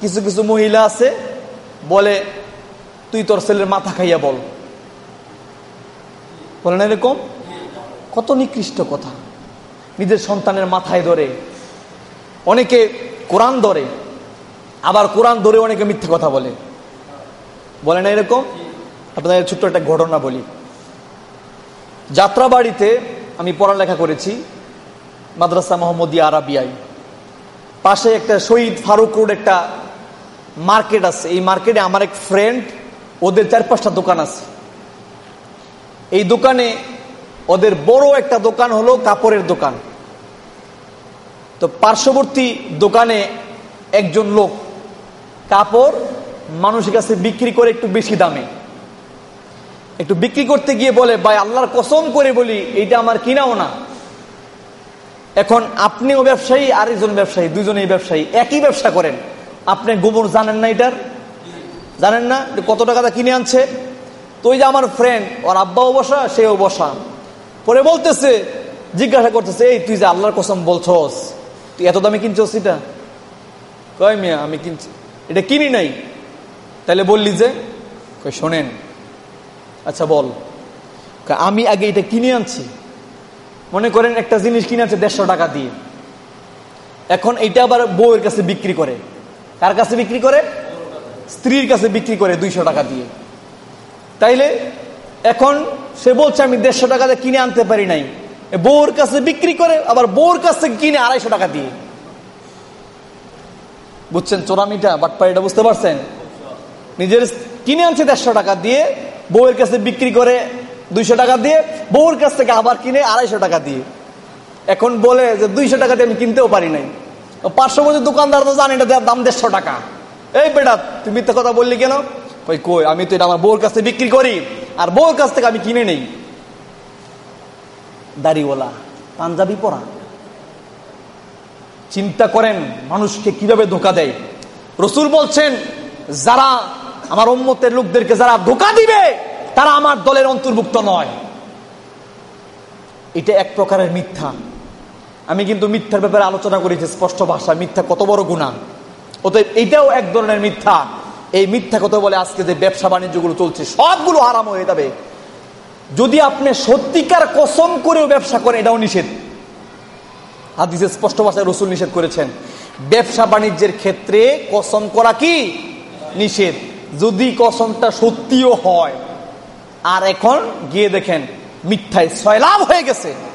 কিছু কিছু মহিলা আছে, বলে, তুই তোর ছেলের মাথা খাইয়া বল। বলে না এরকম? কত নিকৃষ্ট কথা। নিজের সন্তানের মাথায় ধরে। অনেকে কোরআন ধরে, আবার কোরআন ধরে অনেকে মিথ্যে কথা বলে। বলে না এরকম? আপনাদের ছোট্ট একটা ঘটনা বলি। যাত্রাবাড়িতে আমি পড়ালেখা করেছি, মাদ্রাসা মোহাম্মদিয়া আরাবিয়ায়। পাশে একটা শহীদ ফারুক রোড একটা মার্কেট আছে। এই মার্কেটে আমার এক ফ্রেন্ড ওদের চার পাঁচটা দোকান আছে। এই দোকানে ওদের বড় একটা দোকান হলো কাপড়ের দোকান। তো পার্শ্ববর্তী দোকানে একজন লোক কাপড় মানুষের কাছে বিক্রি করে একটু বেশি দামে। একটু বিক্রি করতে গিয়ে বলে, ভাই, আল্লাহর কসম করে বলি, এইটা আমার কিনাও না। এখন আপনিও ব্যবসায়ী, আরেকজন ব্যবসায়ী, দুজনেই ব্যবসায়ী, একই ব্যবসা করেন। আপনি গোবর জানেন না এটার? জানেন না? কত টাকা কিনে আনছে? তো ওই যে আমার ফ্রেন্ড ওর আব্বাও বসা, সেও বসা। পরে বলতেছে, জিজ্ঞাসা করতেছে, এই, তুই যে আল্লাহর কসম বলছস, তুই এত দামে কিনছস এটা? কয় মিয়া, আমি কিনছি। এটা কিনি নাই। তাহলে বললি যে? কই শোনেন। আচ্ছা বল। আমি আগে এটা কিনে আনছি। মনে করেন একটা জিনিস কিনে আনছে দেড়শো টাকা দিয়ে। এখন এটা আবার বউয়ের কাছে বিক্রি করে। কার কাছে বিক্রি করে? স্ত্রীর কাছে বিক্রি করে দুইশো টাকা দিয়ে। তাইলে এখন সে বলছে, আমি দেড়শো টাকা কিনে আনতে পারি নাই। বউর কাছে বিক্রি করে, আবার বউর কাছ কিনে আড়াইশো টাকা দিয়ে। বুঝছেন চোরামিটা, বাটপাড়িটা বুঝতে পারছেন? নিজের কিনে আনছে দেড়শো টাকা দিয়ে, বউয়ের কাছে বিক্রি করে দুইশো টাকা দিয়ে, বউর কাছ থেকে আবার কিনে আড়াইশো টাকা দিয়ে। এখন বলে যে দুইশো টাকা দিয়ে আমি কিনতেও পারি নাই। পার্শ্ববর্তী দোকানদার তো জানি এটা দাম দেড়শো টাকা। এই বেটা তুমি মিথ্যা কথা বললি কেন? কই কই, আমি তো এটা আমার বউর কাছে বিক্রি করি, আর বউর কাছ থেকে আমি কিনে নেই। দাড়িওয়ালা, পাঞ্জাবি পরা। চিন্তা করেন মানুষকে কীভাবে ধোকা দেয়। রসুল বলছেন, যারা আমার উম্মতের লোকদেরকে যারা ধোকা দিবে, তারা আমার দলের অন্তর্ভুক্ত নয়। এটা এক প্রকারের মিথ্যা। আমি কিন্তু মিথ্যার ব্যাপারে আলোচনা করেছি, স্পষ্ট ভাষা, মিথ্যা কত বড় গুণা। অতএব এটাও এক ধরনের মিথ্যা। এই মিথ্যা কথা বলে আজকে যে ব্যবসা বাণিজ্যগুলো চলছে, সবগুলো হারাম হয়ে যাবে। যদি আপনি সত্যিকার কসম করেও ব্যবসা করেন, এটাও নিষেধ। হাদিসে স্পষ্ট ভাষায় রসুল নিষেধ করেছেন, ব্যবসা বাণিজ্যের ক্ষেত্রে কসম করা কি? নিষেধ। যদি কসমটা সত্যিও হয়, আর এখন গিয়ে দেখেন, মিথ্যায় ছয় লাভ হয়ে গেছে।